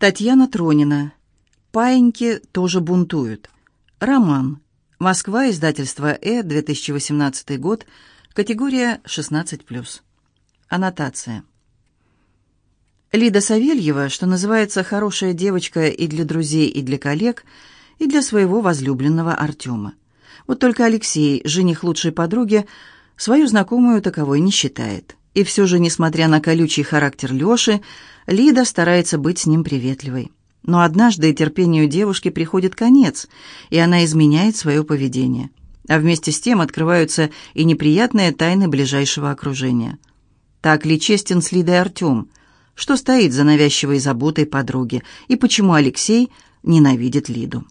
Татьяна Тронина. «Паиньки тоже бунтуют». Роман. Москва, издательство «Э», 2018 год, категория 16+. Аннотация. Лида Савельева, что называется, хорошая девочка и для друзей, и для коллег, и для своего возлюбленного Артема. Вот только Алексей, жених лучшей подруги, свою знакомую таковой не считает. И все же, несмотря на колючий характер Леши, Лида старается быть с ним приветливой. Но однажды терпению девушки приходит конец, и она изменяет свое поведение. А вместе с тем открываются и неприятные тайны ближайшего окружения. Так ли честен с Лидой Артем? Что стоит за навязчивой заботой подруги? И почему Алексей ненавидит Лиду?